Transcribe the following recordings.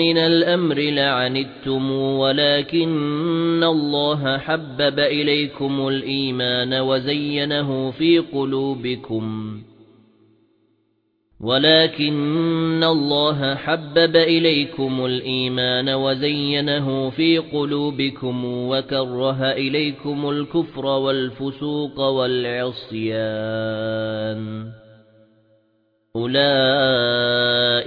الأمر لعنتم ولكن الله حبب إليكم الإيمان وزينه في قلوبكم. ولكن الله حبب إليكم الإيمان وزينه في قلوبكم وكره إليكم الكفر والفسوق والعصيان. أولئك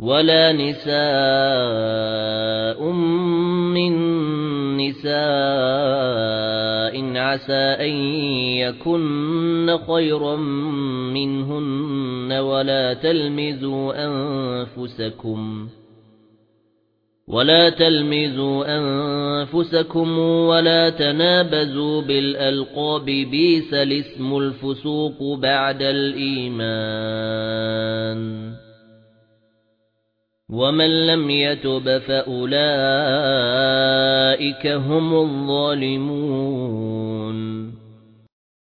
وَلَا نِسَاءٌ مِّن نِّسَاءٍ عَسَىٰ أَن يَكُنَّ خَيْرًا مِّنْهُنَّ وَلَا تَلْمِزُوا أَنفُسَكُمْ وَلَا تَلْمِزُوا أَنفُسَكُمْ وَلَا تَنَابَزُوا بِالْأَلْقَابِ بِئْسَ الِاسْمُ الْفُسُوقُ بَعْدَ الْإِيمَانِ. وَمَن لَّمْ يَتُبْ فَأُولَئِكَ هُمُ الظَّالِمُونَ